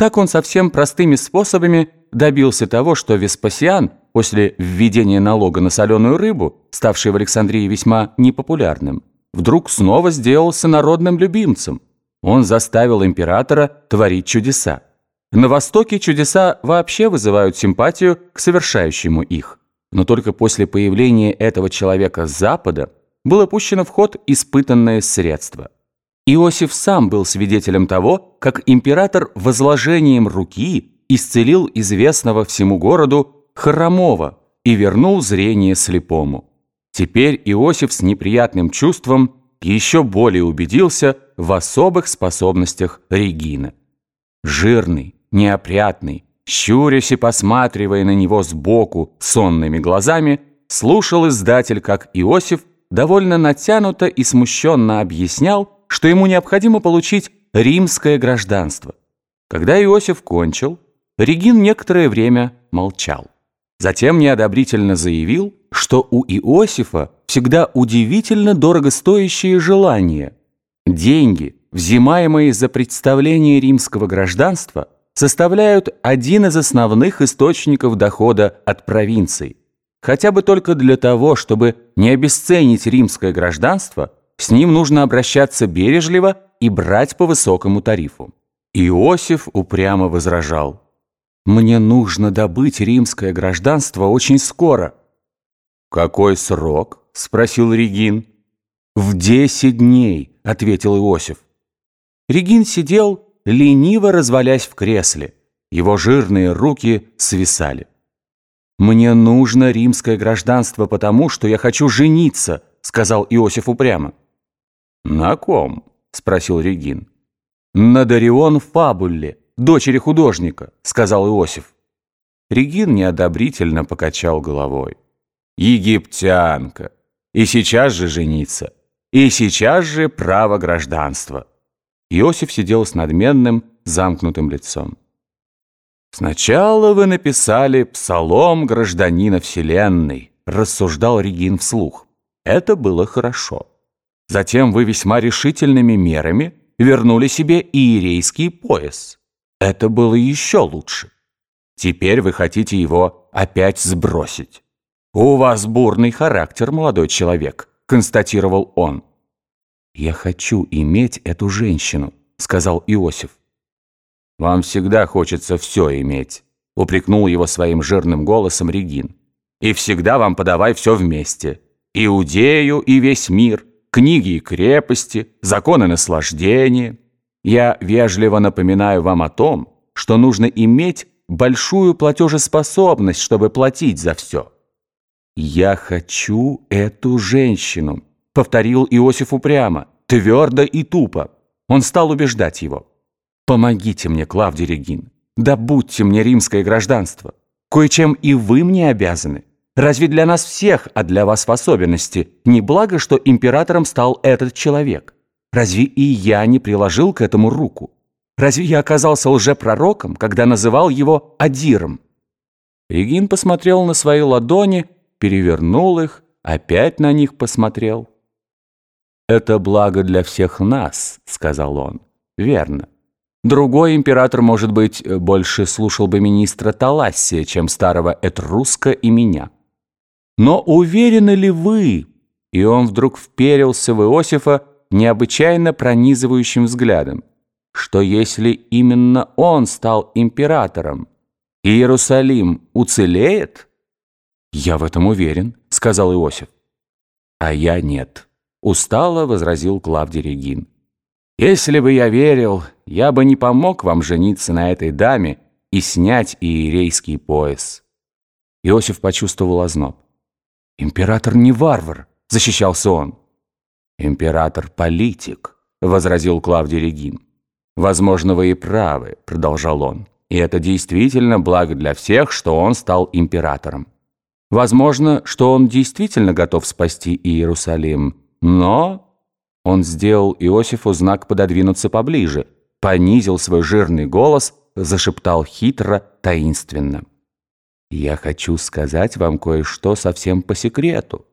Так он совсем простыми способами добился того, что Веспасиан после введения налога на соленую рыбу, ставший в Александрии весьма непопулярным, вдруг снова сделался народным любимцем. Он заставил императора творить чудеса. На Востоке чудеса вообще вызывают симпатию к совершающему их. Но только после появления этого человека с Запада было пущено в ход испытанное средство. Иосиф сам был свидетелем того, как император возложением руки исцелил известного всему городу хромого и вернул зрение слепому. Теперь Иосиф с неприятным чувством еще более убедился в особых способностях Регины. Жирный, неопрятный, щурясь и посматривая на него сбоку сонными глазами, слушал издатель, как Иосиф довольно натянуто и смущенно объяснял, что ему необходимо получить римское гражданство. Когда Иосиф кончил, Регин некоторое время молчал. Затем неодобрительно заявил, что у Иосифа всегда удивительно дорогостоящие желания. Деньги, взимаемые за представление римского гражданства – составляют один из основных источников дохода от провинций. Хотя бы только для того, чтобы не обесценить римское гражданство, с ним нужно обращаться бережливо и брать по высокому тарифу. Иосиф упрямо возражал. «Мне нужно добыть римское гражданство очень скоро». «Какой срок?» – спросил Регин. «В десять дней», – ответил Иосиф. Регин сидел лениво развалясь в кресле. Его жирные руки свисали. «Мне нужно римское гражданство потому, что я хочу жениться», сказал Иосиф упрямо. «На ком?» спросил Регин. «На Дарион Фабулле, дочери художника», сказал Иосиф. Регин неодобрительно покачал головой. «Египтянка! И сейчас же жениться! И сейчас же право гражданства!» Иосиф сидел с надменным, замкнутым лицом. «Сначала вы написали «Псалом гражданина Вселенной», — рассуждал Регин вслух. Это было хорошо. Затем вы весьма решительными мерами вернули себе иерейский пояс. Это было еще лучше. Теперь вы хотите его опять сбросить. «У вас бурный характер, молодой человек», — констатировал он. «Я хочу иметь эту женщину», — сказал Иосиф. «Вам всегда хочется все иметь», — упрекнул его своим жирным голосом Регин. «И всегда вам подавай все вместе. Иудею и весь мир, книги и крепости, законы наслаждения. Я вежливо напоминаю вам о том, что нужно иметь большую платежеспособность, чтобы платить за все». «Я хочу эту женщину», — повторил Иосиф упрямо, твердо и тупо. Он стал убеждать его. «Помогите мне, Клавдий Регин, добудьте мне римское гражданство. Кое-чем и вы мне обязаны. Разве для нас всех, а для вас в особенности, не благо, что императором стал этот человек? Разве и я не приложил к этому руку? Разве я оказался лжепророком, когда называл его Адиром?» Регин посмотрел на свои ладони, перевернул их, опять на них посмотрел. «Это благо для всех нас», — сказал он. «Верно. Другой император, может быть, больше слушал бы министра Талассия, чем старого Этруска и меня. Но уверены ли вы?» И он вдруг вперился в Иосифа необычайно пронизывающим взглядом, что если именно он стал императором, Иерусалим уцелеет? «Я в этом уверен», — сказал Иосиф. «А я нет». Устало возразил Клавдий Регин. «Если бы я верил, я бы не помог вам жениться на этой даме и снять иерейский пояс». Иосиф почувствовал озноб. «Император не варвар», — защищался он. «Император — политик», — возразил Клавдий Регин. «Возможно, вы и правы», — продолжал он. «И это действительно благо для всех, что он стал императором. Возможно, что он действительно готов спасти Иерусалим, но он сделал Иосифу знак пододвинуться поближе, понизил свой жирный голос, зашептал хитро, таинственно. «Я хочу сказать вам кое-что совсем по секрету.